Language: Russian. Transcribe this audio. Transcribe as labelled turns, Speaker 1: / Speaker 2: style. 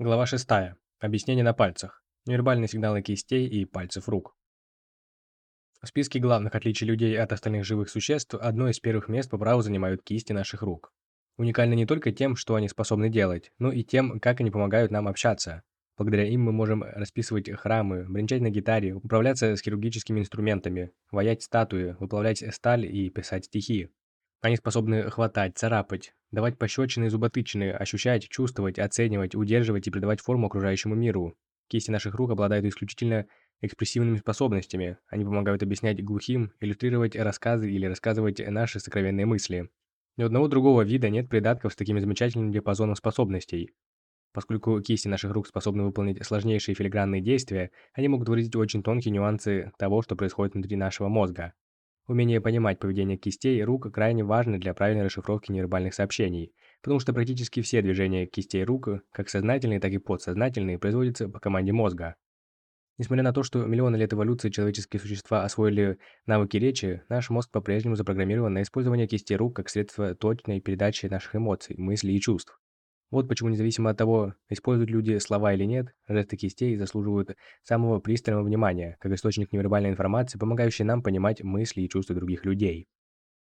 Speaker 1: Глава 6. Объяснение на пальцах. Невербальные сигналы кистей и пальцев рук. В списке главных отличий людей от остальных живых существ одно из первых мест по праву занимают кисти наших рук. Уникальны не только тем, что они способны делать, но и тем, как они помогают нам общаться. Благодаря им мы можем расписывать храмы, бренчать на гитаре, управляться с хирургическими инструментами, ваять статуи, выплавлять сталь и писать стихи. Они способны хватать, царапать, давать пощечины и зуботычины, ощущать, чувствовать, оценивать, удерживать и придавать форму окружающему миру. Кисти наших рук обладают исключительно экспрессивными способностями. Они помогают объяснять глухим, иллюстрировать рассказы или рассказывать наши сокровенные мысли. Ни одного другого вида нет придатков с таким замечательным диапазоном способностей. Поскольку кисти наших рук способны выполнить сложнейшие филигранные действия, они могут выразить очень тонкие нюансы того, что происходит внутри нашего мозга. Умение понимать поведение кистей и рук крайне важно для правильной расшифровки невербальных сообщений, потому что практически все движения кистей рук, как сознательные, так и подсознательные, производятся по команде мозга. Несмотря на то, что миллионы лет эволюции человеческие существа освоили навыки речи, наш мозг по-прежнему запрограммирован на использование кистей рук как средство точной передачи наших эмоций, мыслей и чувств. Вот почему, независимо от того, используют люди слова или нет, жесты кистей заслуживают самого пристального внимания, как источник невербальной информации, помогающий нам понимать мысли и чувства других людей.